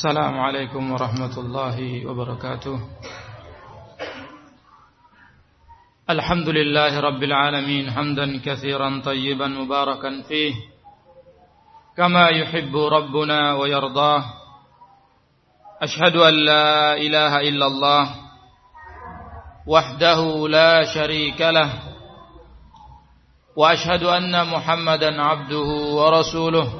السلام عليكم ورحمة الله وبركاته. الحمد لله رب العالمين حمدا كثيرا طيبا مباركا فيه كما يحب ربنا ويرضاه. أشهد أن لا إله إلا الله وحده لا شريك له وأشهد أن محمدا عبده ورسوله.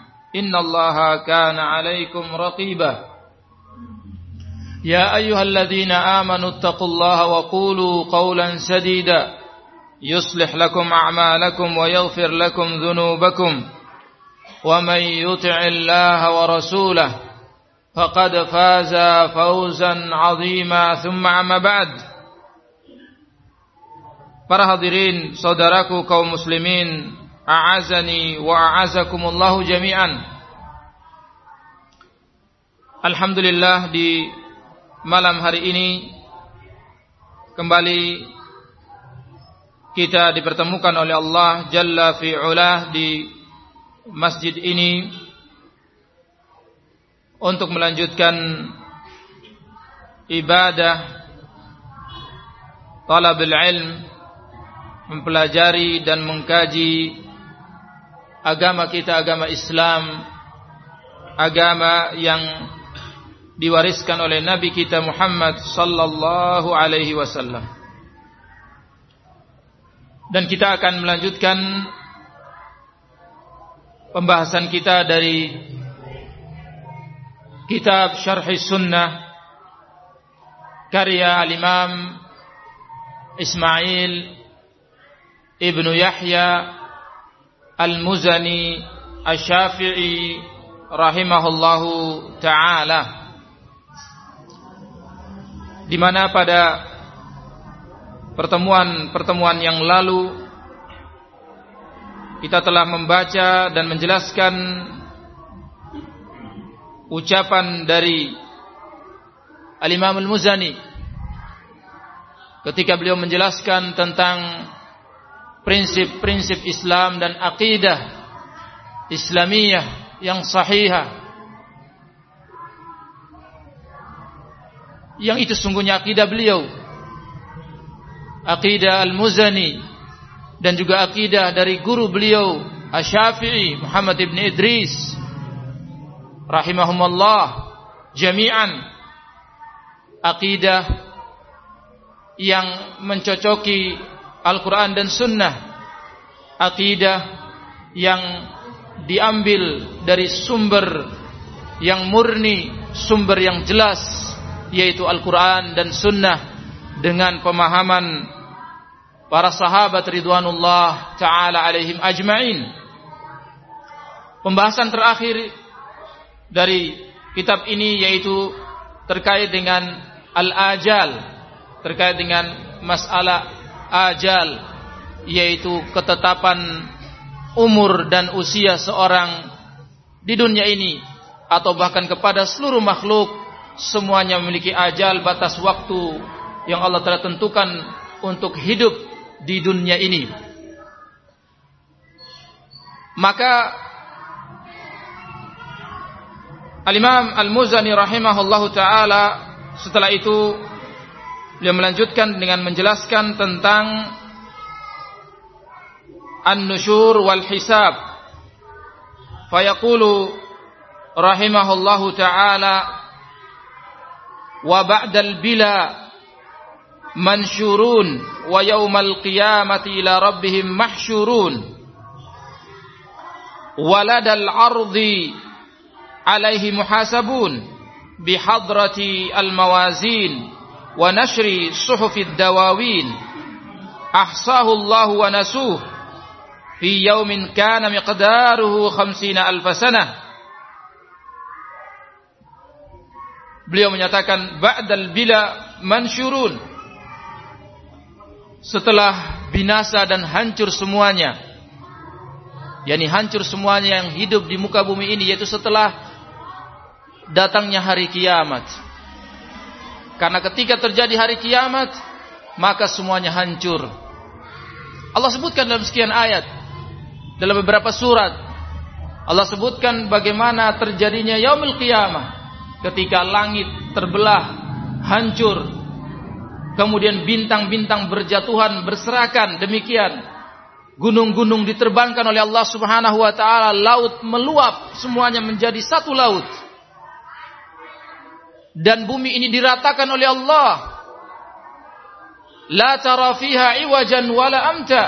إن الله كان عليكم رقيبا. يا أيها الذين آمنوا اتقوا الله وقولوا قولا سديدا. يصلح لكم أعمالكم ويغفر لكم ذنوبكم. ومن يطع الله ورسوله فقد فاز فوزا عظيما. ثم عما بعد. Para hadirin, saudaraku kaum muslimin a'azani wa a'azakumullahu jami'an. Alhamdulillah di malam hari ini kembali kita dipertemukan oleh Allah Jalla fi'ulah di masjid ini untuk melanjutkan ibadah talabul ilm mempelajari dan mengkaji agama kita agama Islam agama yang diwariskan oleh Nabi kita Muhammad sallallahu alaihi wasallam. Dan kita akan melanjutkan pembahasan kita dari kitab Syarh Sunnah karya al-Imam Ismail Ibnu Yahya Al-Muzani Asy-Syafi'i rahimahullahu taala di mana pada pertemuan-pertemuan yang lalu kita telah membaca dan menjelaskan ucapan dari Al-Imam Al-Muzani ketika beliau menjelaskan tentang prinsip-prinsip Islam dan akidah Islamiyah yang sahihah yang itu sungguhnya akidah beliau. Akidah Al-Muzani. Dan juga akidah dari guru beliau Asy-Syafi'i Muhammad ibn Idris. Rahimahumullah. Jami'an. Akidah yang mencocoki Al-Quran dan Sunnah. Akidah yang diambil dari sumber yang murni Sumber yang jelas Yaitu Al-Quran dan Sunnah Dengan pemahaman Para sahabat Ridwanullah Ta'ala alaihim ajma'in. Pembahasan terakhir Dari kitab ini Yaitu terkait dengan Al-Ajal Terkait dengan masalah ajal yaitu ketetapan umur dan usia seorang di dunia ini atau bahkan kepada seluruh makhluk semuanya memiliki ajal batas waktu yang Allah telah tentukan untuk hidup di dunia ini maka Al-Imam Al-Muzani rahimahullahu taala setelah itu Beliau melanjutkan dengan menjelaskan tentang an-nusyur wal hisab. Fayaqulu rahimahullahu taala وبعد البلا منشورون ويوم القيامة إلى ربهم محشورون. ولد العرض عليه محاسبون بحضرة الموازين ونشر صحف الدواوين. أحصاه الله ونسوه. في يوم كان مقداره خمسين ألف سنة. Beliau menyatakan ba'dal bila mansyurun. Setelah binasa dan hancur semuanya. yakni hancur semuanya yang hidup di muka bumi ini yaitu setelah datangnya hari kiamat. Karena ketika terjadi hari kiamat, maka semuanya hancur. Allah sebutkan dalam sekian ayat, dalam beberapa surat, Allah sebutkan bagaimana terjadinya yaumul qiyamah ketika langit terbelah, hancur, kemudian bintang-bintang berjatuhan, berserakan, demikian. Gunung-gunung diterbangkan oleh Allah Subhanahu wa taala, laut meluap semuanya menjadi satu laut. Dan bumi ini diratakan oleh Allah. La tara fiha iwajan wala amta.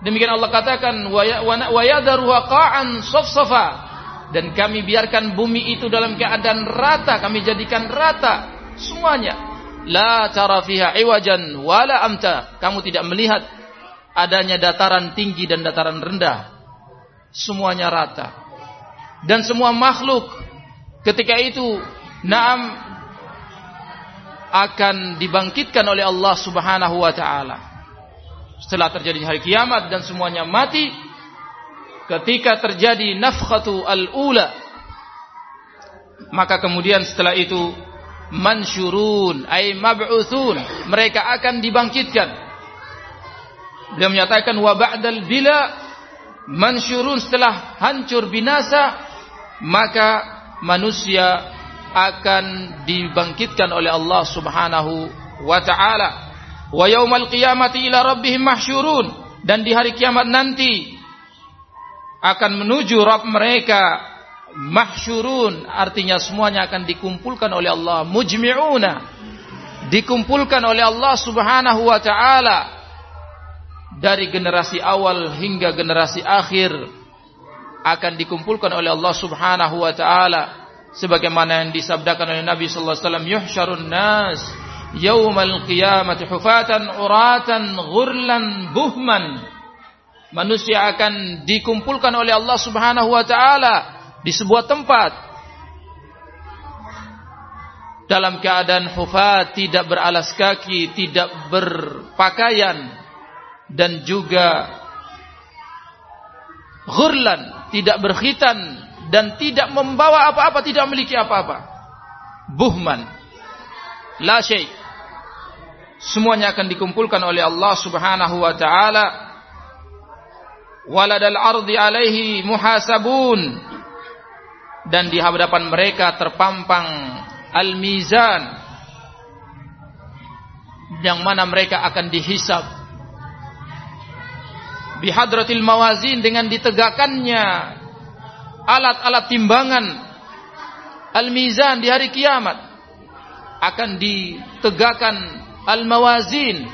Demikian Allah katakan wa yadharuha qa'an safsafa dan kami biarkan bumi itu dalam keadaan rata. Kami jadikan rata semuanya. La tara fiha iwajan wala amta. Kamu tidak melihat adanya dataran tinggi dan dataran rendah. Semuanya rata. Dan semua makhluk ketika itu naam akan dibangkitkan oleh Allah Subhanahu wa taala. Setelah terjadi hari kiamat dan semuanya mati ketika terjadi nafkhatu al-ula maka kemudian setelah itu mansyurun ay mab'utsun mereka akan dibangkitkan. Dia menyatakan wa ba'dal bila mansyurun setelah hancur binasa maka manusia akan dibangkitkan oleh Allah Subhanahu wa taala. Wa yaumal qiyamati ila rabbihim mahsyurun. Dan di hari kiamat nanti akan menuju Rabb mereka. Mahsyurun artinya semuanya akan dikumpulkan oleh Allah. Mujmi'una dikumpulkan oleh Allah Subhanahu wa taala. Dari generasi awal hingga generasi akhir akan dikumpulkan oleh Allah Subhanahu wa taala. Sebagaimana yang disabdakan oleh Nabi sallallahu alaihi wasallam yuhsyarun nas yaumal qiyamati hufatan uratan ghurlan buhman manusia akan dikumpulkan oleh Allah Subhanahu wa taala di sebuah tempat dalam keadaan hufat, tidak beralas kaki, tidak berpakaian dan juga ghurlan, tidak berkhitan dan tidak membawa apa-apa, tidak memiliki apa-apa. Buhman. La syai. Semuanya akan dikumpulkan oleh Allah Subhanahu wa taala waladal ardi alaihi muhasabun. Dan di hadapan mereka terpampang al-mizan yang mana mereka akan dihisab. Bihadratil mawazin dengan ditegakkannya alat-alat timbangan al-mizan di hari kiamat akan ditegakkan al-mawazin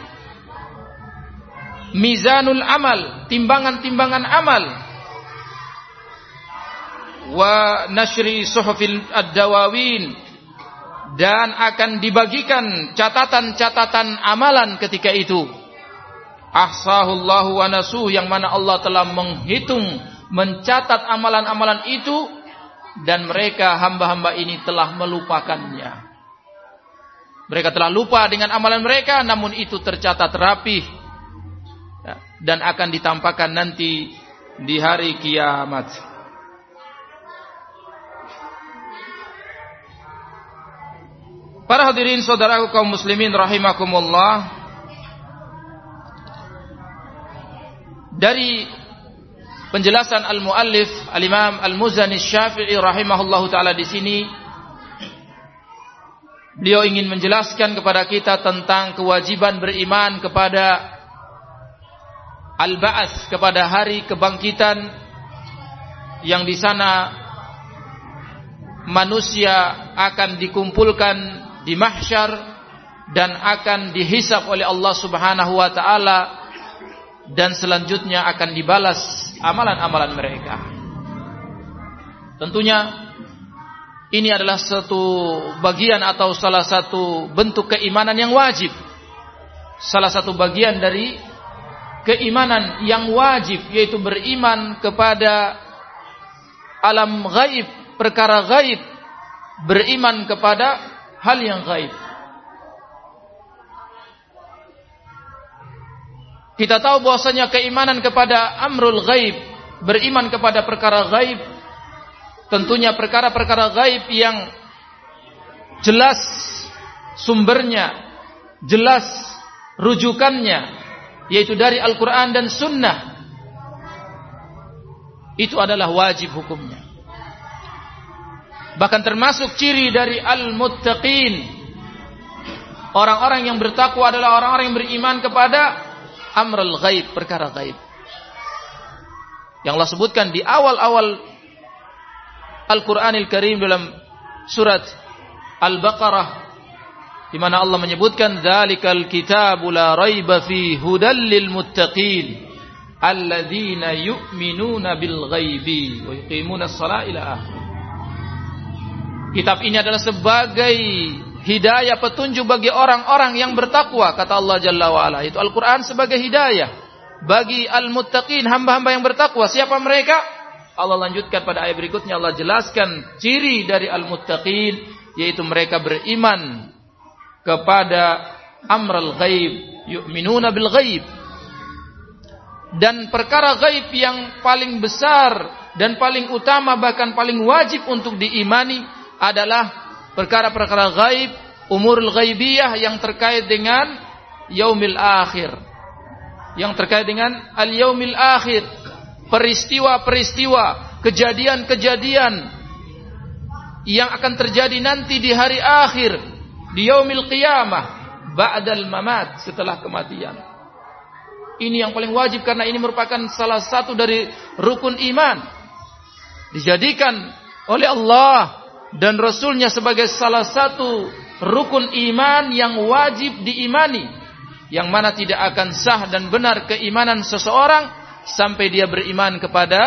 mizanul amal, timbangan-timbangan amal. Wa nashri suhufil ad-dawawin dan akan dibagikan catatan-catatan amalan ketika itu. Ahsahullahu wa nasuh yang mana Allah telah menghitung, mencatat amalan-amalan itu dan mereka hamba-hamba ini telah melupakannya. Mereka telah lupa dengan amalan mereka namun itu tercatat rapih dan akan ditampakkan nanti di hari kiamat. Para hadirin saudaraku kaum muslimin rahimakumullah. Dari penjelasan al-muallif al-Imam Al-Muzani Syafi'i rahimahullahu taala di sini beliau ingin menjelaskan kepada kita tentang kewajiban beriman kepada al-ba'ats kepada hari kebangkitan yang di sana manusia akan dikumpulkan di mahsyar dan akan dihisap oleh Allah Subhanahu wa taala dan selanjutnya akan dibalas amalan-amalan mereka. Tentunya ini adalah satu bagian atau salah satu bentuk keimanan yang wajib. Salah satu bagian dari keimanan yang wajib yaitu beriman kepada alam gaib, perkara gaib, beriman kepada hal yang gaib. Kita tahu bahwasanya keimanan kepada amrul gaib, beriman kepada perkara gaib, tentunya perkara-perkara gaib yang jelas sumbernya, jelas rujukannya, yaitu dari Al-Quran dan Sunnah. Itu adalah wajib hukumnya. Bahkan termasuk ciri dari al-muttaqin. Orang-orang yang bertakwa adalah orang-orang yang beriman kepada amrul ghaib, perkara ghaib. Yang Allah sebutkan di awal-awal Al-Qur'anil Karim dalam surat Al-Baqarah di mana Allah menyebutkan dzalikal kitabu la raiba fi hudal lil muttaqin alladzina yu'minuna bil ghaibi wa yuqimuna shalah ila akhir. Kitab ini adalah sebagai hidayah petunjuk bagi orang-orang yang bertakwa kata Allah Jalla wa ala. Itu Al-Qur'an sebagai hidayah bagi al-muttaqin hamba-hamba yang bertakwa. Siapa mereka? Allah lanjutkan pada ayat berikutnya Allah jelaskan ciri dari al-muttaqin yaitu mereka beriman kepada amral ghaib, yu'minuna bil ghaib. Dan perkara ghaib yang paling besar dan paling utama bahkan paling wajib untuk diimani adalah perkara-perkara ghaib, umurul ghaibiyah yang terkait dengan yaumil akhir. Yang terkait dengan al yaumil akhir, peristiwa-peristiwa, kejadian-kejadian yang akan terjadi nanti di hari akhir di yaumil qiyamah ba'dal mamat setelah kematian. Ini yang paling wajib karena ini merupakan salah satu dari rukun iman. Dijadikan oleh Allah dan Rasulnya sebagai salah satu rukun iman yang wajib diimani. Yang mana tidak akan sah dan benar keimanan seseorang sampai dia beriman kepada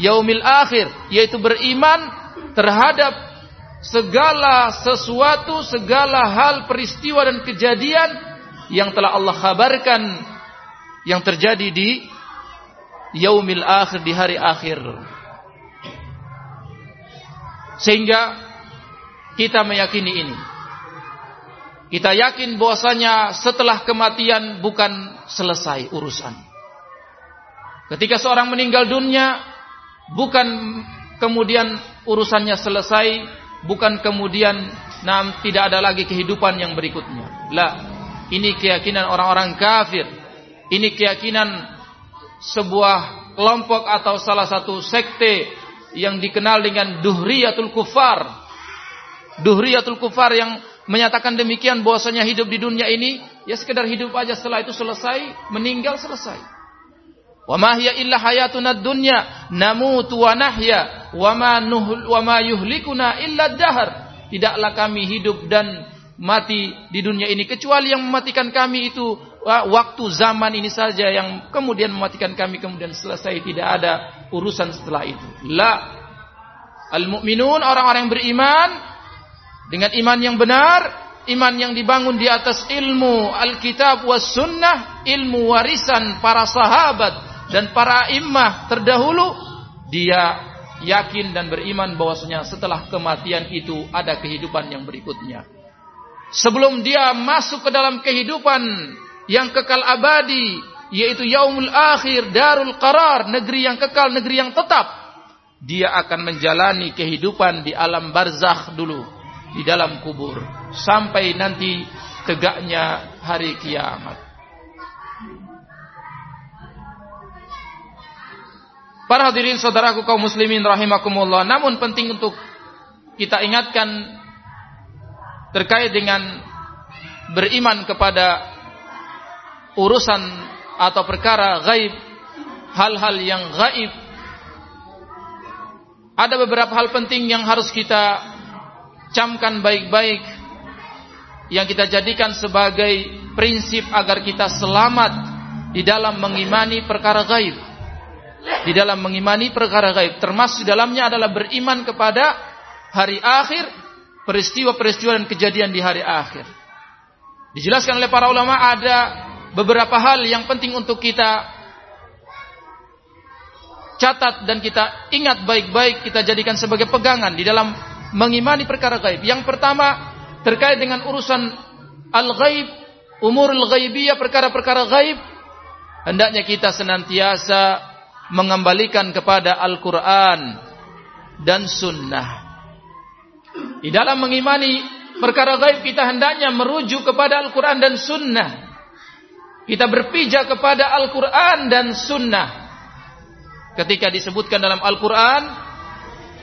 yaumil akhir. Yaitu beriman terhadap segala sesuatu, segala hal, peristiwa dan kejadian yang telah Allah kabarkan yang terjadi di yaumil akhir di hari akhir. Sehingga kita meyakini ini. Kita yakin bahwasanya setelah kematian bukan selesai urusan. Ketika seorang meninggal dunia bukan kemudian urusannya selesai bukan kemudian nam tidak ada lagi kehidupan yang berikutnya. La, ini keyakinan orang-orang kafir. Ini keyakinan sebuah kelompok atau salah satu sekte yang dikenal dengan Duhriyatul Kufar. Duhriyatul Kufar yang menyatakan demikian bahwasanya hidup di dunia ini ya sekedar hidup aja setelah itu selesai, meninggal selesai. Wa ma hiya illa hayatuna dunya namutu wa nahya wa ma nuhl wa ma yuhlikuna illa dahar. Tidaklah kami hidup dan mati di dunia ini kecuali yang mematikan kami itu waktu zaman ini saja yang kemudian mematikan kami kemudian selesai tidak ada urusan setelah itu. La al-mu'minun orang-orang yang beriman dengan iman yang benar, iman yang dibangun di atas ilmu Alkitab was sunnah, ilmu warisan para sahabat dan para imah terdahulu dia yakin dan beriman bahwasanya setelah kematian itu ada kehidupan yang berikutnya. Sebelum dia masuk ke dalam kehidupan yang kekal abadi, yaitu yaumul akhir, darul qarar, negeri yang kekal, negeri yang tetap, dia akan menjalani kehidupan di alam barzakh dulu, di dalam kubur, sampai nanti tegaknya hari kiamat. Para hadirin saudaraku kaum muslimin rahimakumullah, namun penting untuk kita ingatkan terkait dengan beriman kepada urusan atau perkara gaib, hal-hal yang gaib. Ada beberapa hal penting yang harus kita camkan baik-baik yang kita jadikan sebagai prinsip agar kita selamat di dalam mengimani perkara gaib di dalam mengimani perkara gaib. Termasuk di dalamnya adalah beriman kepada hari akhir, peristiwa-peristiwa dan kejadian di hari akhir. Dijelaskan oleh para ulama ada beberapa hal yang penting untuk kita catat dan kita ingat baik-baik kita jadikan sebagai pegangan di dalam mengimani perkara gaib. Yang pertama, terkait dengan urusan al-ghaib, umurul ghaibiyah, perkara-perkara ghaib, hendaknya kita senantiasa mengembalikan kepada Al-Quran dan Sunnah. Di dalam mengimani perkara gaib kita hendaknya merujuk kepada Al-Quran dan Sunnah. Kita berpijak kepada Al-Quran dan Sunnah. Ketika disebutkan dalam Al-Quran,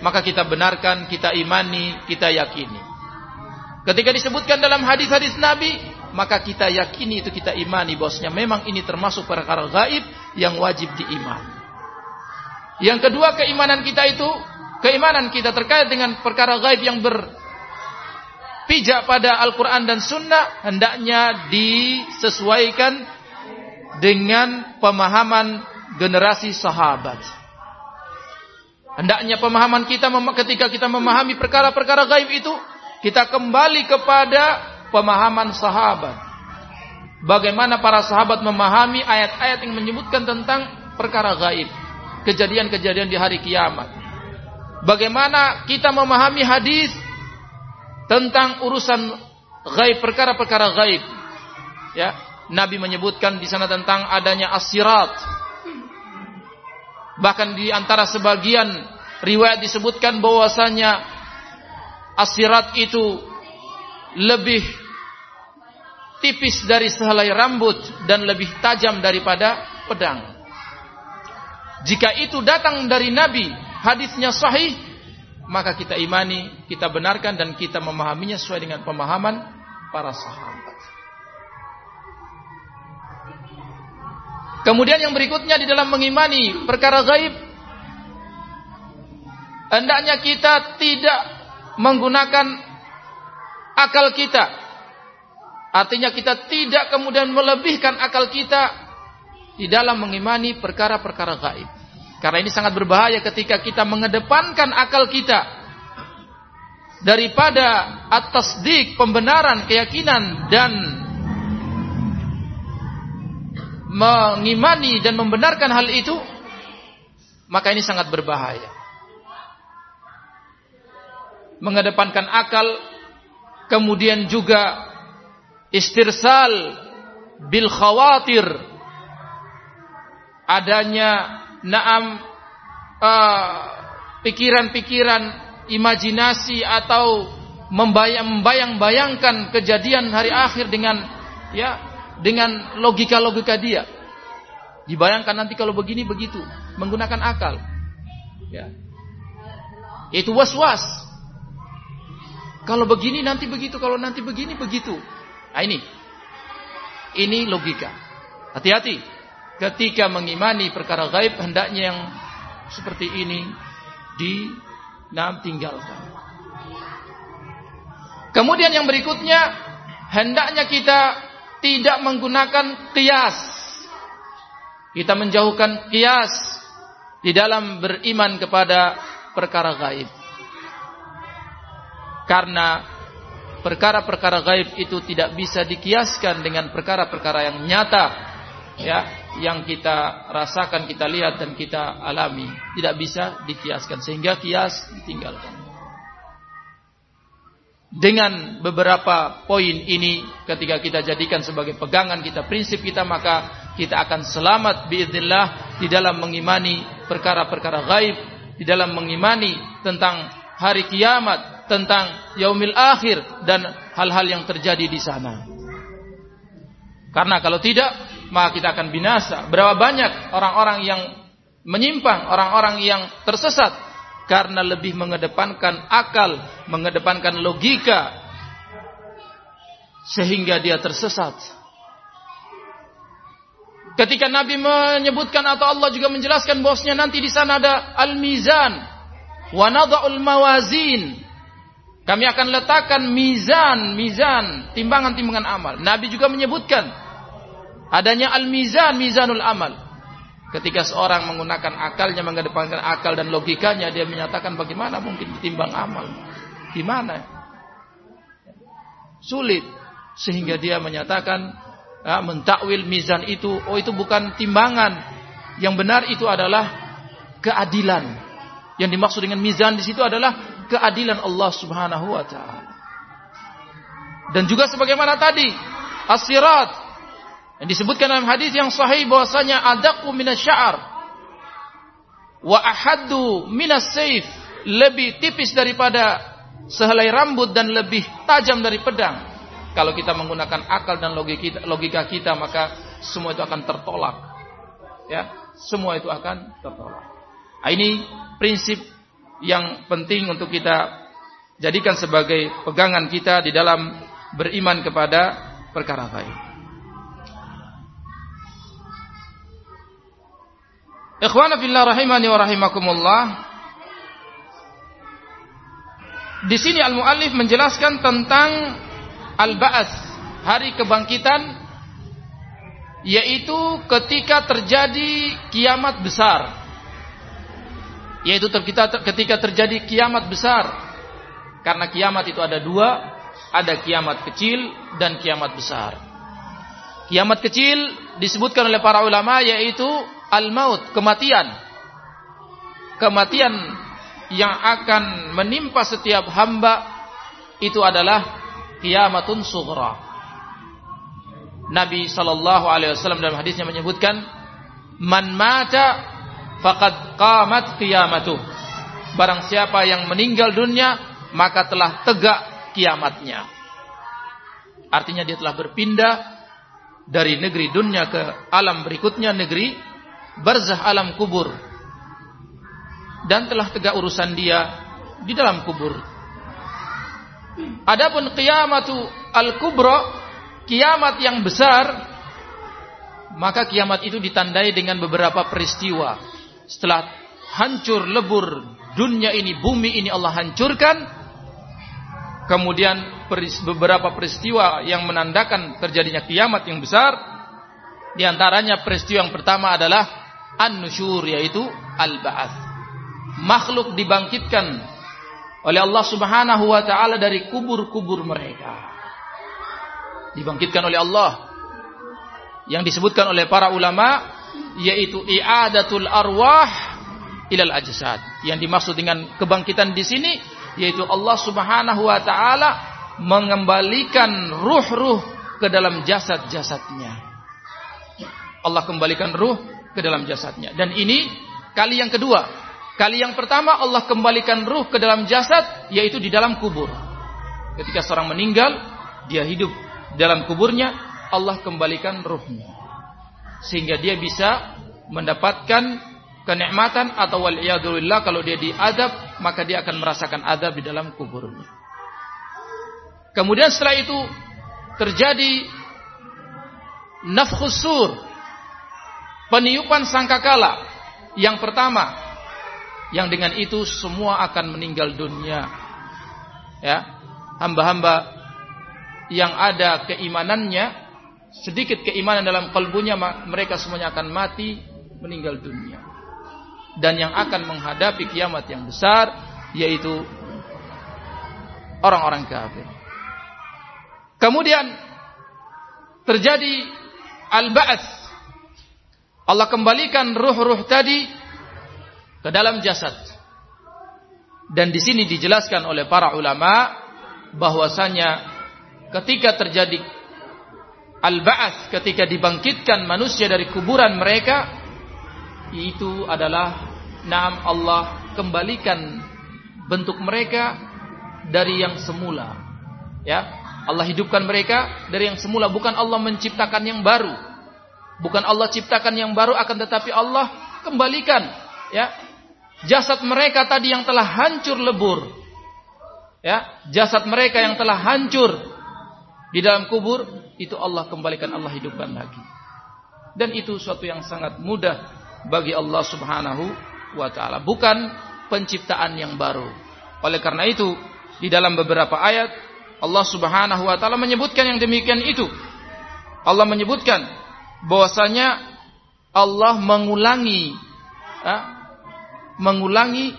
maka kita benarkan, kita imani, kita yakini. Ketika disebutkan dalam hadis-hadis Nabi, maka kita yakini itu kita imani bosnya memang ini termasuk perkara gaib yang wajib diimani. Yang kedua keimanan kita itu keimanan kita terkait dengan perkara gaib yang berpijak pada Al-Quran dan Sunnah hendaknya disesuaikan dengan pemahaman generasi sahabat. Hendaknya pemahaman kita ketika kita memahami perkara-perkara gaib itu kita kembali kepada pemahaman sahabat. Bagaimana para sahabat memahami ayat-ayat yang menyebutkan tentang perkara gaib, kejadian-kejadian di hari kiamat bagaimana kita memahami hadis tentang urusan gaib perkara-perkara gaib. Ya, Nabi menyebutkan di sana tentang adanya asirat. Bahkan di antara sebagian riwayat disebutkan bahwasanya asirat itu lebih tipis dari sehelai rambut dan lebih tajam daripada pedang. Jika itu datang dari Nabi, hadisnya sahih, maka kita imani, kita benarkan dan kita memahaminya sesuai dengan pemahaman para sahabat. Kemudian yang berikutnya di dalam mengimani perkara gaib, hendaknya kita tidak menggunakan akal kita. Artinya kita tidak kemudian melebihkan akal kita di dalam mengimani perkara-perkara gaib. Karena ini sangat berbahaya ketika kita mengedepankan akal kita daripada atas dik pembenaran keyakinan dan mengimani dan membenarkan hal itu maka ini sangat berbahaya mengedepankan akal kemudian juga istirsal bil khawatir adanya naam uh, pikiran-pikiran imajinasi atau membayang-bayangkan kejadian hari akhir dengan ya dengan logika-logika dia. Dibayangkan nanti kalau begini begitu, menggunakan akal. Ya. Itu was-was. Kalau begini nanti begitu, kalau nanti begini begitu. Nah ini. Ini logika. Hati-hati ketika mengimani perkara gaib hendaknya yang seperti ini di nam tinggalkan. Kemudian yang berikutnya hendaknya kita tidak menggunakan kias. Kita menjauhkan kias di dalam beriman kepada perkara gaib. Karena perkara-perkara gaib itu tidak bisa dikiaskan dengan perkara-perkara yang nyata. Ya, yang kita rasakan, kita lihat dan kita alami tidak bisa dikiaskan sehingga kias ditinggalkan. Dengan beberapa poin ini ketika kita jadikan sebagai pegangan kita, prinsip kita maka kita akan selamat biiznillah di dalam mengimani perkara-perkara gaib, di dalam mengimani tentang hari kiamat, tentang yaumil akhir dan hal-hal yang terjadi di sana. Karena kalau tidak maka kita akan binasa. Berapa banyak orang-orang yang menyimpang, orang-orang yang tersesat karena lebih mengedepankan akal, mengedepankan logika sehingga dia tersesat. Ketika Nabi menyebutkan atau Allah juga menjelaskan bahwasanya nanti di sana ada al-mizan wa nadha'ul mawazin. Kami akan letakkan mizan, mizan, timbangan-timbangan amal. Nabi juga menyebutkan adanya al-mizan, mizanul amal. Ketika seorang menggunakan akalnya, mengedepankan akal dan logikanya, dia menyatakan bagaimana mungkin ditimbang amal. Gimana? Sulit. Sehingga dia menyatakan, ya, mentakwil mizan itu, oh itu bukan timbangan. Yang benar itu adalah keadilan. Yang dimaksud dengan mizan di situ adalah keadilan Allah Subhanahu wa taala. Dan juga sebagaimana tadi as-sirat yang disebutkan dalam hadis yang sahih bahwasanya adaqu minasy'ar wa ahaddu minas saif lebih tipis daripada sehelai rambut dan lebih tajam dari pedang. Kalau kita menggunakan akal dan logika kita, logika kita maka semua itu akan tertolak. Ya, semua itu akan tertolak. Nah, ini prinsip yang penting untuk kita jadikan sebagai pegangan kita di dalam beriman kepada perkara baik. Ikhwana fillah rahimani wa rahimakumullah. Di sini al-muallif menjelaskan tentang al-ba'ats, hari kebangkitan yaitu ketika terjadi kiamat besar. Yaitu ketika terjadi kiamat besar. Karena kiamat itu ada dua, ada kiamat kecil dan kiamat besar. Kiamat kecil disebutkan oleh para ulama yaitu al-maut, kematian. Kematian yang akan menimpa setiap hamba itu adalah kiamatun sughra. Nabi sallallahu alaihi wasallam dalam hadisnya menyebutkan man mata faqad qamat qiyamatuh. Barang siapa yang meninggal dunia maka telah tegak kiamatnya. Artinya dia telah berpindah dari negeri dunia ke alam berikutnya negeri barzah alam kubur dan telah tegak urusan dia di dalam kubur. Adapun qiyamatu al-kubra, kiamat yang besar, maka kiamat itu ditandai dengan beberapa peristiwa. Setelah hancur lebur dunia ini, bumi ini Allah hancurkan, kemudian beberapa peristiwa yang menandakan terjadinya kiamat yang besar, di antaranya peristiwa yang pertama adalah an-nusyur yaitu al-ba'ats. Makhluk dibangkitkan oleh Allah Subhanahu wa taala dari kubur-kubur mereka. Dibangkitkan oleh Allah yang disebutkan oleh para ulama yaitu i'adatul arwah ilal ajsad. Yang dimaksud dengan kebangkitan di sini yaitu Allah Subhanahu wa taala mengembalikan ruh-ruh ke dalam jasad-jasadnya. Allah kembalikan ruh ke dalam jasadnya. Dan ini kali yang kedua. Kali yang pertama Allah kembalikan ruh ke dalam jasad yaitu di dalam kubur. Ketika seorang meninggal, dia hidup dalam kuburnya, Allah kembalikan ruhnya. Sehingga dia bisa mendapatkan kenikmatan atau waliyadzubillah kalau dia diadab, maka dia akan merasakan adab di dalam kuburnya. Kemudian setelah itu terjadi nafkhus sur peniupan sangkakala. Yang pertama yang dengan itu semua akan meninggal dunia. Ya hamba-hamba yang ada keimanannya sedikit keimanan dalam kalbunya mereka semuanya akan mati meninggal dunia. Dan yang akan menghadapi kiamat yang besar yaitu orang-orang kafir. Kemudian terjadi al-ba'ats Allah kembalikan ruh-ruh tadi ke dalam jasad. Dan di sini dijelaskan oleh para ulama bahwasanya ketika terjadi al-ba'ats, ketika dibangkitkan manusia dari kuburan mereka, itu adalah nam Allah kembalikan bentuk mereka dari yang semula. Ya, Allah hidupkan mereka dari yang semula, bukan Allah menciptakan yang baru. Bukan Allah ciptakan yang baru akan tetapi Allah kembalikan ya jasad mereka tadi yang telah hancur lebur. Ya, jasad mereka yang telah hancur di dalam kubur itu Allah kembalikan Allah hidupkan lagi. Dan itu suatu yang sangat mudah bagi Allah Subhanahu wa taala, bukan penciptaan yang baru. Oleh karena itu, di dalam beberapa ayat Allah Subhanahu wa taala menyebutkan yang demikian itu. Allah menyebutkan bahwasanya Allah mengulangi ya, mengulangi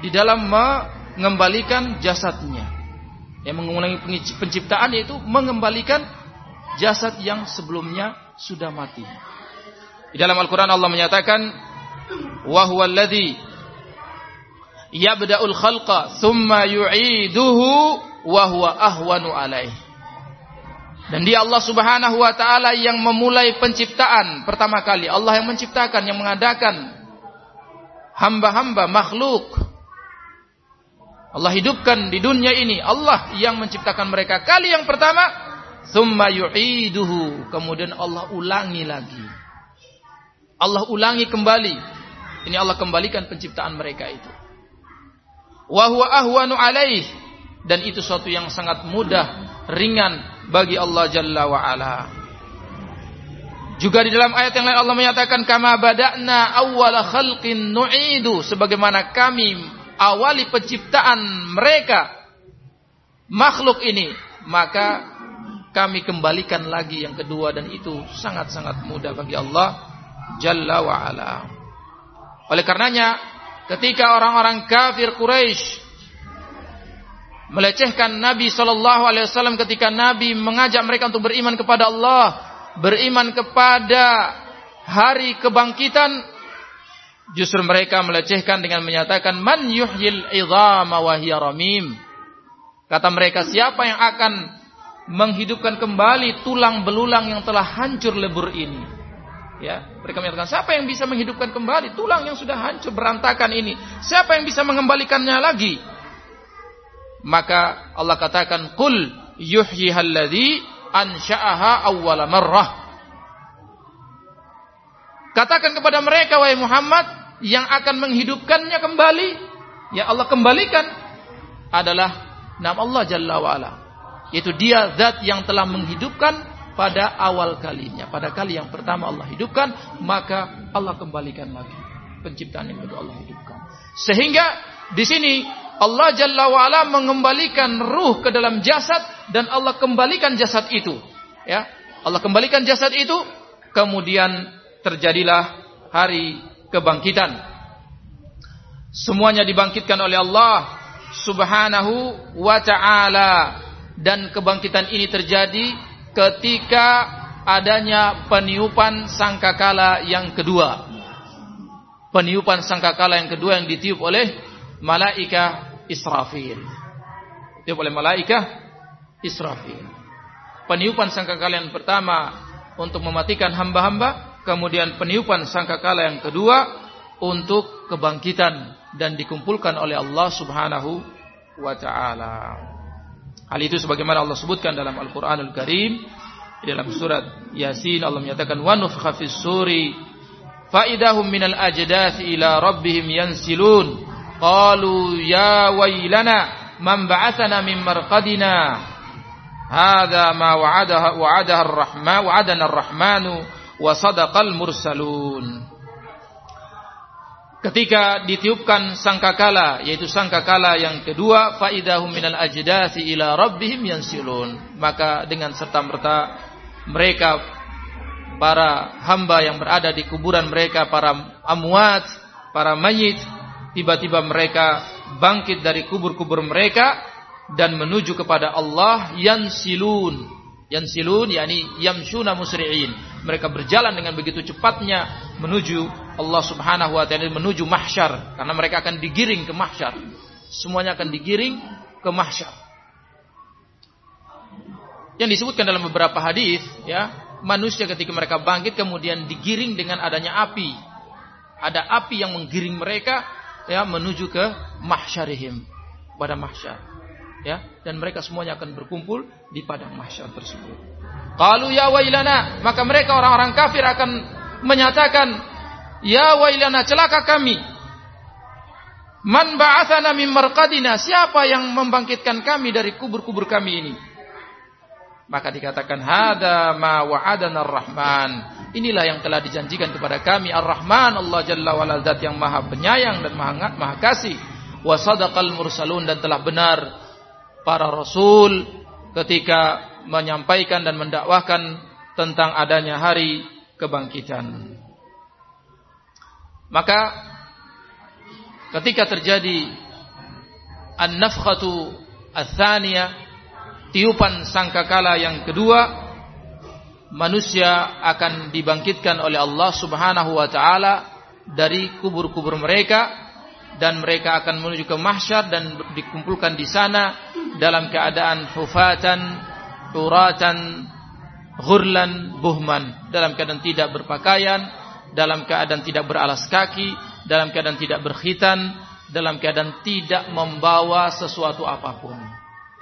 di dalam mengembalikan jasadnya. Yang mengulangi penciptaan yaitu mengembalikan jasad yang sebelumnya sudah mati. Di dalam Al-Qur'an Allah menyatakan wa alladhi yabda'ul khalqa thumma yu'iduhu wa huwa ahwanu alaihi. Dan dia Allah Subhanahu wa taala yang memulai penciptaan pertama kali. Allah yang menciptakan, yang mengadakan hamba-hamba makhluk. Allah hidupkan di dunia ini. Allah yang menciptakan mereka kali yang pertama, thumma yu'iduhu. Kemudian Allah ulangi lagi. Allah ulangi kembali. Ini Allah kembalikan penciptaan mereka itu. Wa huwa ahwanu alaih dan itu suatu yang sangat mudah, ringan bagi Allah Jalla wa ala. Juga di dalam ayat yang lain Allah menyatakan kama bada'na awwala khalqin nu'idu sebagaimana kami awali penciptaan mereka makhluk ini maka kami kembalikan lagi yang kedua dan itu sangat-sangat mudah bagi Allah Jalla wa ala. Oleh karenanya ketika orang-orang kafir Quraisy melecehkan Nabi Shallallahu Alaihi Wasallam ketika Nabi mengajak mereka untuk beriman kepada Allah, beriman kepada hari kebangkitan, justru mereka melecehkan dengan menyatakan man yuhyil idhama ramim. Kata mereka siapa yang akan menghidupkan kembali tulang belulang yang telah hancur lebur ini? Ya, mereka menyatakan siapa yang bisa menghidupkan kembali tulang yang sudah hancur berantakan ini? Siapa yang bisa mengembalikannya lagi? Maka Allah katakan qul yuhyihalladzi ansha'aha awwala marrah. Katakan kepada mereka wahai Muhammad yang akan menghidupkannya kembali ya Allah kembalikan adalah nama Allah Jalla wa ala. Yaitu dia zat yang telah menghidupkan pada awal kalinya. Pada kali yang pertama Allah hidupkan maka Allah kembalikan lagi. Penciptaan yang kedua Allah hidupkan. Sehingga di sini Allah Jalla wa'ala mengembalikan ruh ke dalam jasad dan Allah kembalikan jasad itu. Ya, Allah kembalikan jasad itu, kemudian terjadilah hari kebangkitan. Semuanya dibangkitkan oleh Allah Subhanahu wa taala dan kebangkitan ini terjadi ketika adanya peniupan sangkakala yang kedua. Peniupan sangkakala yang kedua yang ditiup oleh malaika Israfil. Dia oleh malaika Israfil. Peniupan sangkakala yang pertama untuk mematikan hamba-hamba, kemudian peniupan sangkakala yang kedua untuk kebangkitan dan dikumpulkan oleh Allah Subhanahu wa taala. Hal itu sebagaimana Allah sebutkan dalam Al-Qur'anul Karim dalam surat Yasin Allah menyatakan wa nufkha fis suri faidahum minal ajdath ila rabbihim yansilun qalu ya wailana man ba'athana min marqadina. Hadza ma wa'adaha wa'adaha ar-rahman wa'adana ar-rahmanu wa sadaqal mursalun. Ketika ditiupkan sangkakala yaitu sangkakala yang kedua faidahum minal ajdasi ila rabbihim yansilun. Maka dengan serta merta mereka para hamba yang berada di kuburan mereka para amwat para mayit tiba-tiba mereka bangkit dari kubur-kubur mereka dan menuju kepada Allah yansilun. Yansilun yakni yamshuna musri'in. Mereka berjalan dengan begitu cepatnya menuju Allah Subhanahu wa taala menuju mahsyar. Karena mereka akan digiring ke mahsyar. Semuanya akan digiring ke mahsyar. Yang disebutkan dalam beberapa hadis ya manusia ketika mereka bangkit kemudian digiring dengan adanya api. Ada api yang menggiring mereka ya menuju ke mahsyarihim pada mahsyar ya. Dan mereka semuanya akan berkumpul di padang mahsyar tersebut. Kalau ya wailana maka mereka orang-orang kafir akan menyatakan ya wailana celaka kami. Man ba'athana min marqadina? Siapa yang membangkitkan kami dari kubur-kubur kami ini maka dikatakan hada ma wa'adana ar-rahman. Inilah yang telah dijanjikan kepada kami Ar-Rahman Allah Jalla wa'ala Zat yang maha penyayang dan maha, maha kasih. Wa sadaqal mursalun dan telah benar Para Rasul ketika menyampaikan dan mendakwahkan Tentang adanya hari kebangkitan. Maka ketika terjadi An-nafkhatu Al-thaniyah Tiupan sangkakala yang kedua manusia akan dibangkitkan oleh Allah Subhanahu wa taala dari kubur-kubur mereka dan mereka akan menuju ke mahsyar dan dikumpulkan di sana dalam keadaan hufatan, uratan, ghurlan buhman dalam keadaan tidak berpakaian, dalam keadaan tidak beralas kaki, dalam keadaan tidak berkhitan, dalam keadaan tidak membawa sesuatu apa pun.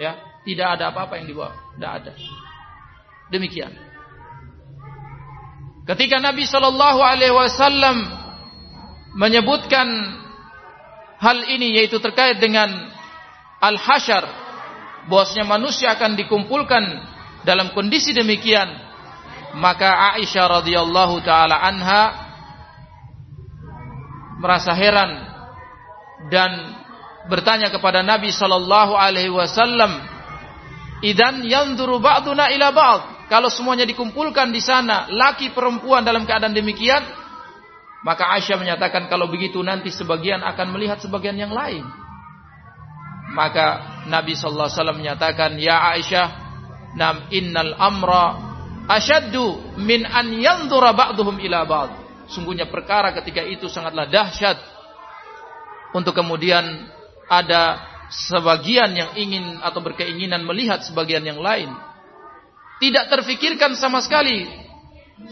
Ya, tidak ada apa-apa yang dibawa, tidak ada. Demikian. Ketika Nabi Shallallahu Alaihi Wasallam menyebutkan hal ini yaitu terkait dengan al-hasyar, bahwasanya manusia akan dikumpulkan dalam kondisi demikian, maka Aisyah radhiyallahu taala anha merasa heran dan bertanya kepada Nabi Shallallahu alaihi wasallam, "Idan yanzuru ba'duna ila ba'd?" Kalau semuanya dikumpulkan di sana, laki perempuan dalam keadaan demikian, maka Aisyah menyatakan kalau begitu nanti sebagian akan melihat sebagian yang lain. Maka Nabi sallallahu alaihi wasallam menyatakan, "Ya Aisyah, nam innal amra asyaddu min an yanzura ba'dhum ila ba'd." Sungguhnya perkara ketika itu sangatlah dahsyat untuk kemudian ada sebagian yang ingin atau berkeinginan melihat sebagian yang lain tidak terfikirkan sama sekali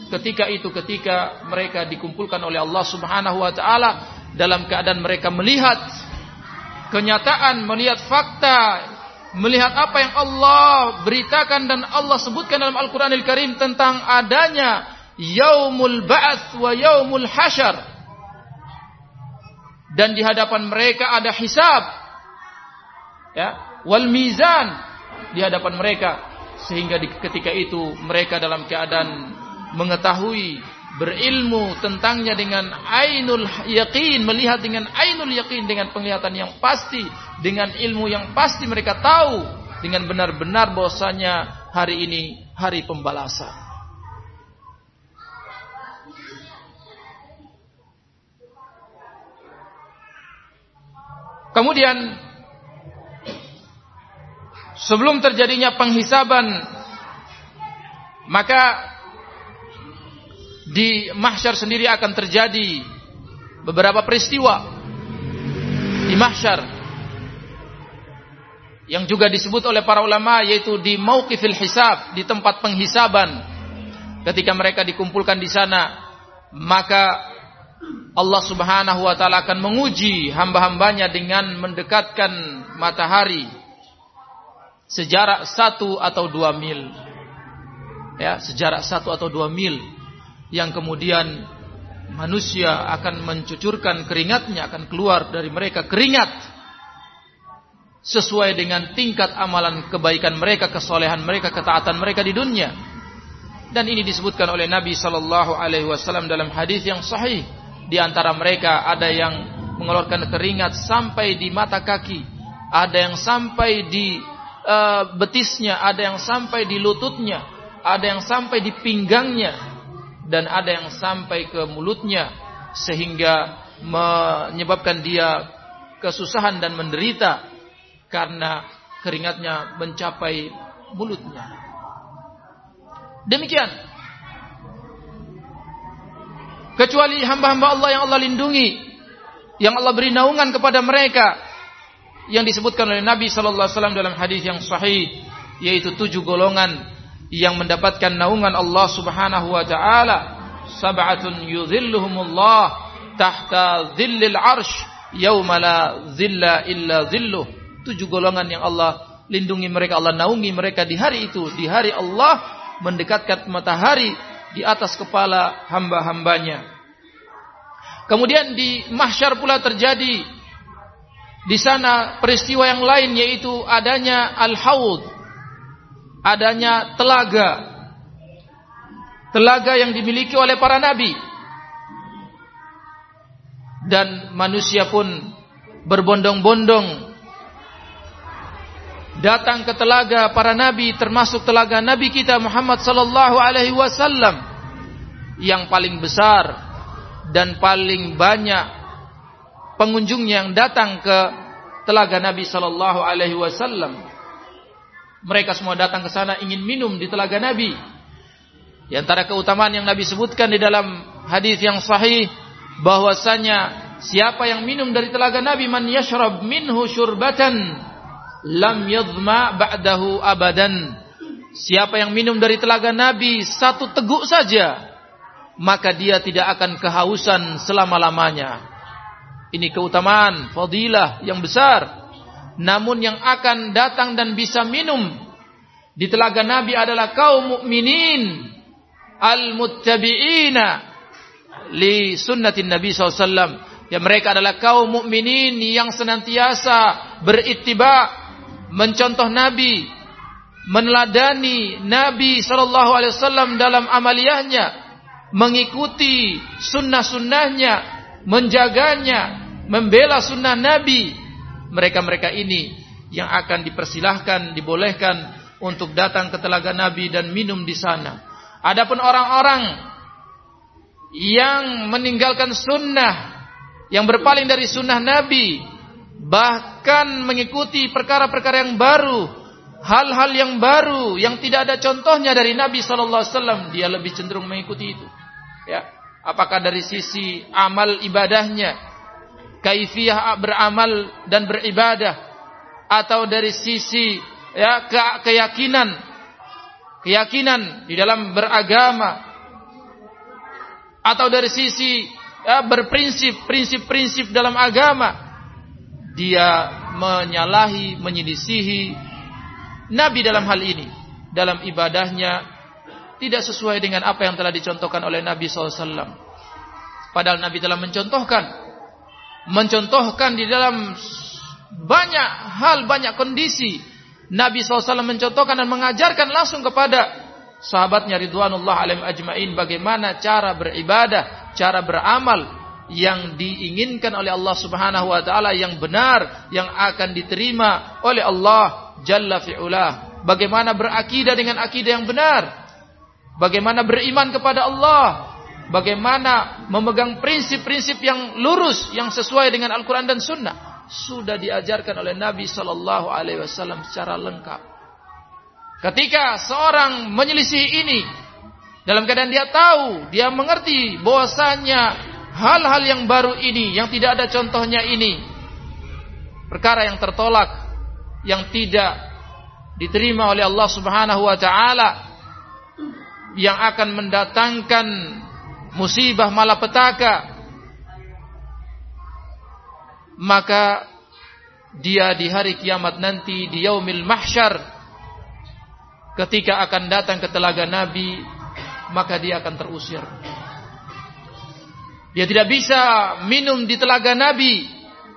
ketika itu ketika mereka dikumpulkan oleh Allah Subhanahu wa taala dalam keadaan mereka melihat kenyataan, melihat fakta, melihat apa yang Allah beritakan dan Allah sebutkan dalam Al-Qur'anil Karim tentang adanya yaumul ba'ats wa yaumul hasyar. Dan di hadapan mereka ada hisab. Ya, wal mizan di hadapan mereka. Sehingga di ketika itu mereka dalam keadaan mengetahui berilmu tentangnya dengan ainul yakin melihat dengan ainul yakin dengan penglihatan yang pasti dengan ilmu yang pasti mereka tahu dengan benar-benar bahwasanya hari ini hari pembalasan. Kemudian sebelum terjadinya penghisaban maka di mahsyar sendiri akan terjadi beberapa peristiwa di mahsyar yang juga disebut oleh para ulama yaitu di mauqifil hisab di tempat penghisaban. Ketika mereka dikumpulkan di sana maka Allah Subhanahu wa taala akan menguji hamba-hambanya dengan mendekatkan matahari sejarak satu atau dua mil. Ya, sejarak satu atau dua mil yang kemudian manusia akan mencucurkan keringatnya akan keluar dari mereka keringat sesuai dengan tingkat amalan kebaikan mereka, kesolehan mereka, ketaatan mereka di dunia. Dan ini disebutkan oleh Nabi Shallallahu Alaihi Wasallam dalam hadis yang sahih. Di antara mereka ada yang mengeluarkan keringat sampai di mata kaki, ada yang sampai di uh, betisnya, ada yang sampai di lututnya, ada yang sampai di pinggangnya, dan ada yang sampai ke mulutnya, sehingga menyebabkan dia kesusahan dan menderita karena keringatnya mencapai mulutnya. Demikian. Kecuali hamba-hamba Allah yang Allah lindungi, yang Allah beri naungan kepada mereka, yang disebutkan oleh Nabi sallallahu alaihi wasallam dalam hadis yang sahih yaitu tujuh golongan yang mendapatkan naungan Allah Subhanahu wa taala sab'atun yudhilluhumullah tahta dhillil arsh yauma la illa dhilluh. Tujuh golongan yang Allah lindungi mereka Allah naungi mereka di hari itu di hari Allah mendekatkan matahari di atas kepala hamba-hambanya. Kemudian di mahsyar pula terjadi di sana peristiwa yang lain yaitu adanya al-haud, adanya telaga. Telaga yang dimiliki oleh para nabi. Dan manusia pun berbondong-bondong datang ke telaga para nabi termasuk telaga nabi kita Muhammad sallallahu alaihi wasallam yang paling besar dan paling banyak pengunjung yang datang ke telaga Nabi Sallallahu Alaihi Wasallam. Mereka semua datang ke sana ingin minum di telaga Nabi. Di antara keutamaan yang Nabi sebutkan di dalam hadis yang sahih bahwasanya siapa yang minum dari telaga Nabi man yashrab minhu syurbatan lam yadhma ba'dahu abadan Siapa yang minum dari telaga Nabi satu teguk saja, maka dia tidak akan kehausan selama-lamanya. Ini keutamaan, fadilah yang besar. Namun yang akan datang dan bisa minum di telaga Nabi adalah kaum mukminin al-muttabi'ina li sunnatin Nabi SAW. Ya mereka adalah kaum mukminin yang senantiasa berittiba mencontoh Nabi, meneladani Nabi wasallam dalam amaliyahnya, mengikuti sunnah-sunnahnya, menjaganya, membela sunnah Nabi. Mereka-mereka ini yang akan dipersilahkan, dibolehkan untuk datang ke telaga Nabi dan minum di sana. Adapun orang-orang yang meninggalkan sunnah yang berpaling dari sunnah Nabi, bahkan mengikuti perkara-perkara yang baru, hal-hal yang baru yang tidak ada contohnya dari Nabi Sallallahu Alaihi Wasallam, dia lebih cenderung mengikuti itu. Ya, apakah dari sisi amal ibadahnya, kaifiyah beramal dan beribadah, atau dari sisi ya ke keyakinan, keyakinan di dalam beragama, atau dari sisi ya, berprinsip prinsip-prinsip dalam agama dia menyalahi menyelisihi nabi dalam hal ini. Dalam ibadahnya tidak sesuai dengan apa yang telah dicontohkan oleh Nabi SAW padahal Nabi telah mencontohkan mencontohkan di dalam banyak hal banyak kondisi Nabi SAW mencontohkan dan mengajarkan langsung kepada sahabatnya Ridwanullah alaihim ajmain bagaimana cara beribadah, cara beramal yang diinginkan oleh Allah Subhanahu wa taala yang benar yang akan diterima oleh Allah Jalla fi'ula. Bagaimana berakidah dengan akidah yang benar? Bagaimana beriman kepada Allah? Bagaimana memegang prinsip-prinsip yang lurus yang sesuai dengan Al-Qur'an dan Sunnah? Sudah diajarkan oleh Nabi sallallahu alaihi wasallam secara lengkap. Ketika seorang menyelisih ini dalam keadaan dia tahu, dia mengerti bahwasanya hal-hal yang baru ini yang tidak ada contohnya ini perkara yang tertolak yang tidak diterima oleh Allah Subhanahu wa taala yang akan mendatangkan musibah malapetaka maka dia di hari kiamat nanti di yaumil mahsyar ketika akan datang ke telaga Nabi maka dia akan terusir. Dia tidak bisa minum di telaga Nabi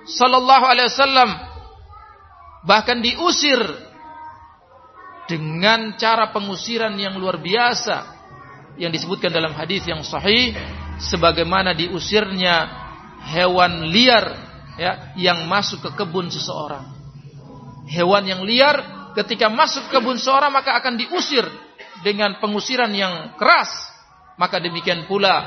sallallahu alaihi wasallam bahkan diusir dengan cara pengusiran yang luar biasa yang disebutkan dalam hadis yang sahih sebagaimana diusirnya hewan liar ya yang masuk ke kebun seseorang. Hewan yang liar ketika masuk kebun seorang maka akan diusir dengan pengusiran yang keras. Maka demikian pula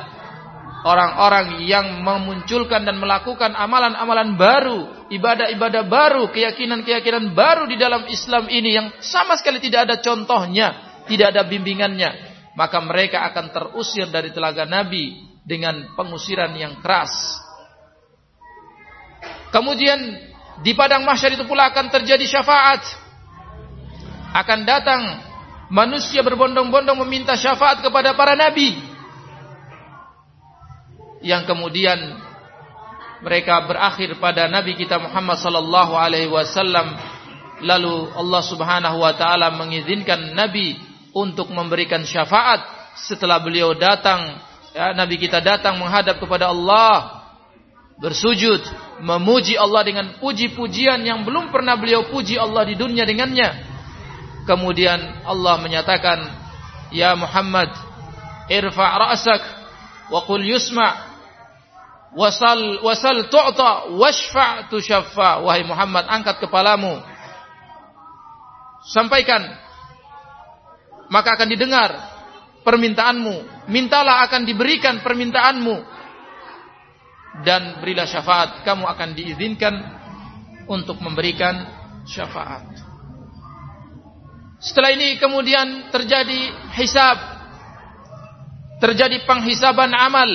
orang-orang yang memunculkan dan melakukan amalan-amalan baru, ibadah-ibadah baru, keyakinan-keyakinan baru di dalam Islam ini yang sama sekali tidak ada contohnya, tidak ada bimbingannya, maka mereka akan terusir dari telaga Nabi dengan pengusiran yang keras. Kemudian di padang mahsyar itu pula akan terjadi syafaat. Akan datang manusia berbondong-bondong meminta syafaat kepada para nabi. Yang kemudian mereka berakhir pada nabi kita Muhammad sallallahu alaihi wasallam. Lalu Allah Subhanahu wa taala mengizinkan nabi untuk memberikan syafaat setelah beliau datang ya nabi kita datang menghadap kepada Allah bersujud memuji Allah dengan puji-pujian yang belum pernah beliau puji Allah di dunia dengannya Kemudian Allah menyatakan, "Ya Muhammad, irfa' ra'sak wa qul yusma' wasal wasal tu'ta washfa' tushaffa." Wahai Muhammad, angkat kepalamu. Sampaikan maka akan didengar permintaanmu. Mintalah akan diberikan permintaanmu. Dan berilah syafaat, kamu akan diizinkan untuk memberikan syafaat. Setelah ini kemudian terjadi hisab. Terjadi penghisaban amal.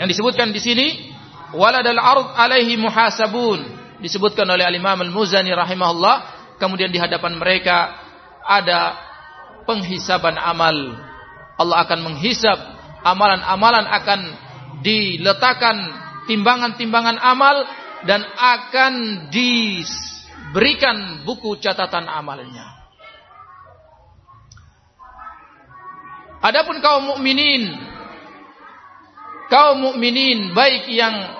Yang disebutkan di sini waladal ard alaihi muhasabun disebutkan oleh Al-Imam Al-Muzani rahimahullah kemudian di hadapan mereka ada penghisaban amal. Allah akan menghisab amalan-amalan akan diletakkan timbangan-timbangan amal dan akan diberikan buku catatan amalnya. Adapun kaum mukminin kaum mukminin baik yang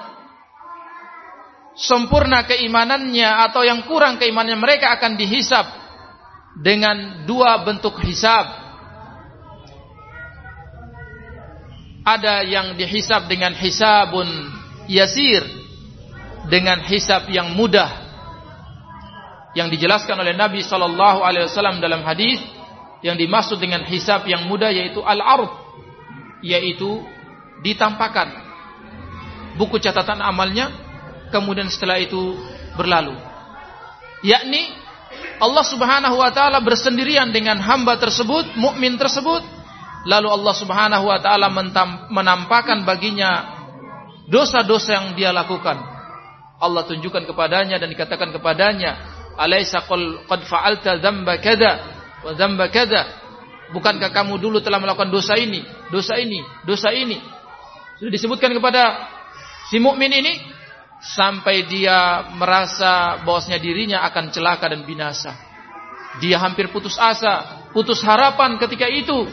sempurna keimanannya atau yang kurang keimanannya mereka akan dihisap dengan dua bentuk hisab. Ada yang dihisap dengan hisabun yasir dengan hisab yang mudah yang dijelaskan oleh Nabi sallallahu alaihi wasallam dalam hadis yang dimaksud dengan hisab yang mudah yaitu al-ard yaitu ditampakkan buku catatan amalnya kemudian setelah itu berlalu. Yakni Allah Subhanahu wa taala bersendirian dengan hamba tersebut, mukmin tersebut, lalu Allah Subhanahu wa taala menampakkan baginya dosa-dosa yang dia lakukan. Allah tunjukkan kepadanya dan dikatakan kepadanya, "Alaisa qad fa'alta dzamba kadza wa dzamba kadza?" Bukankah kamu dulu telah melakukan dosa ini, dosa ini, dosa ini? Sudah disebutkan kepada si mukmin ini sampai dia merasa bahwasanya dirinya akan celaka dan binasa. Dia hampir putus asa, putus harapan ketika itu.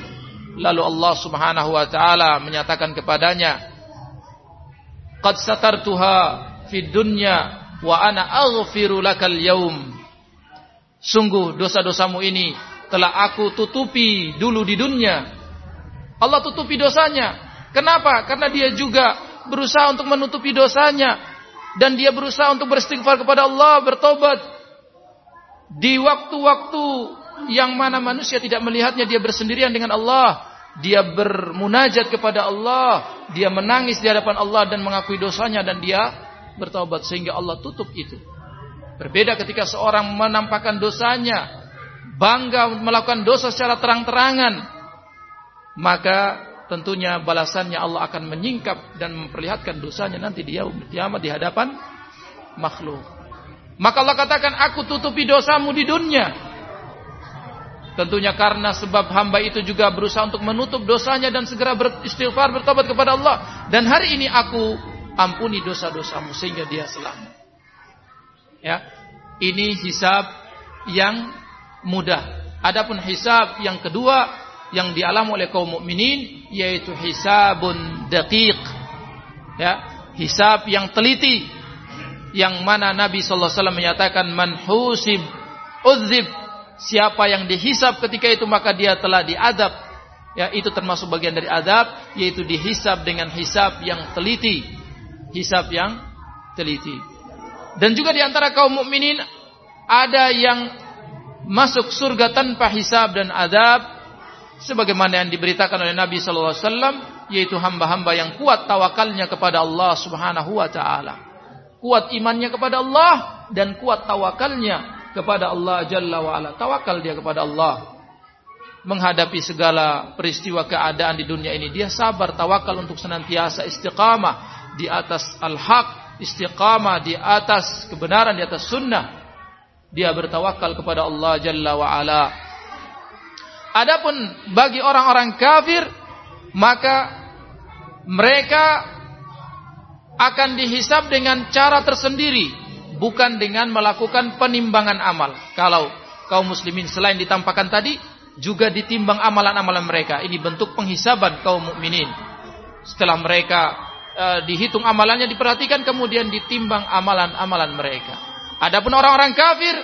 Lalu Allah Subhanahu wa taala menyatakan kepadanya, "Qad satartuha fid dunya wa ana aghfiru lakal yaum." Sungguh dosa-dosamu ini telah aku tutupi dulu di dunia. Allah tutupi dosanya. Kenapa? Karena dia juga berusaha untuk menutupi dosanya dan dia berusaha untuk beristighfar kepada Allah, bertobat. Di waktu-waktu yang mana manusia tidak melihatnya dia bersendirian dengan Allah, dia bermunajat kepada Allah, dia menangis di hadapan Allah dan mengakui dosanya dan dia bertobat sehingga Allah tutup itu. Berbeda ketika seorang menampakkan dosanya, bangga melakukan dosa secara terang-terangan, maka tentunya balasannya Allah akan menyingkap dan memperlihatkan dosanya nanti dia kiamat di hadapan makhluk. Maka Allah katakan aku tutupi dosamu di dunia. Tentunya karena sebab hamba itu juga berusaha untuk menutup dosanya dan segera beristighfar bertobat kepada Allah dan hari ini aku ampuni dosa-dosamu sehingga dia selamat. Ya. Ini hisab yang mudah. Adapun hisab yang kedua yang dialami oleh kaum mukminin yaitu hisabun daqiq. Ya hisab yang teliti yang mana Nabi sallallahu alaihi wasallam menyatakan man husib uzib siapa yang dihisab ketika itu maka dia telah diadab. Ya itu termasuk bagian dari adab yaitu dihisab dengan hisab yang teliti. Hisab yang teliti. Dan juga di antara kaum mukminin ada yang masuk surga tanpa hisab dan adab sebagaimana yang diberitakan oleh Nabi sallallahu alaihi wasallam yaitu hamba-hamba yang kuat tawakalnya kepada Allah Subhanahu wa taala. Kuat imannya kepada Allah dan kuat tawakalnya kepada Allah Jalla wa ala. Tawakal dia kepada Allah. Menghadapi segala peristiwa keadaan di dunia ini dia sabar tawakal untuk senantiasa istiqamah di atas al-haq, istiqamah di atas kebenaran, di atas sunnah. Dia bertawakal kepada Allah Jalla wa ala Adapun bagi orang-orang kafir maka mereka akan dihisap dengan cara tersendiri bukan dengan melakukan penimbangan amal. Kalau kaum muslimin selain ditampakkan tadi juga ditimbang amalan-amalan mereka. Ini bentuk penghisaban kaum mukminin. Setelah mereka e, dihitung amalannya diperhatikan kemudian ditimbang amalan-amalan mereka. Adapun orang-orang kafir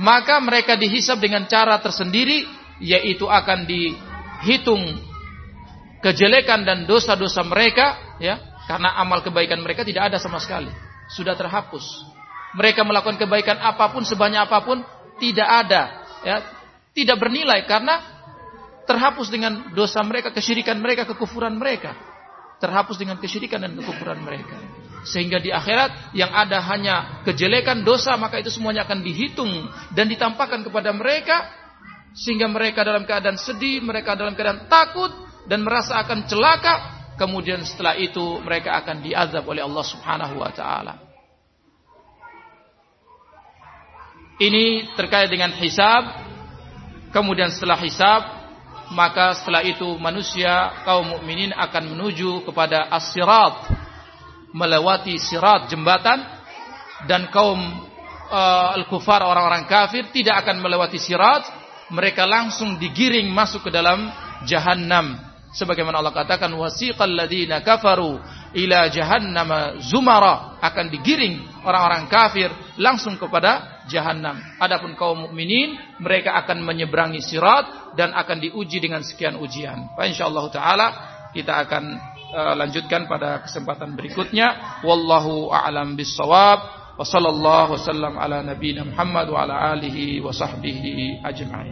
maka mereka dihisap dengan cara tersendiri yaitu akan dihitung kejelekan dan dosa-dosa mereka ya karena amal kebaikan mereka tidak ada sama sekali. Sudah terhapus. Mereka melakukan kebaikan apa pun sebanyak apa pun tidak ada ya tidak bernilai karena terhapus dengan dosa mereka kesyirikan mereka kekufuran mereka. Terhapus dengan kesyirikan dan kekufuran mereka. Sehingga di akhirat yang ada hanya kejelekan dosa maka itu semuanya akan dihitung dan ditampakkan kepada mereka sehingga mereka dalam keadaan sedih, mereka dalam keadaan takut dan merasa akan celaka. Kemudian setelah itu mereka akan diazab oleh Allah Subhanahu wa taala. Ini terkait dengan hisab kemudian setelah hisab maka setelah itu manusia kaum mukminin akan menuju kepada as-sirat melewati sirat jembatan dan kaum uh, al-kufar orang-orang kafir tidak akan melewati sirat mereka langsung digiring masuk ke dalam jahannam. Sebagaimana Allah katakan wasiqal ladina kafaru ila jahannam zumara. Akan digiring orang-orang kafir langsung kepada jahannam. Adapun kaum mukminin mereka akan menyeberangi sirat dan akan diuji dengan sekian ujian. Fa insyaallah taala kita akan uh, lanjutkan pada kesempatan berikutnya. Wallahu a'lam bissawab. Wa sallallahu wasallam ala nabiyina Muhammad wa ala alihi wa sahbihi ajma'in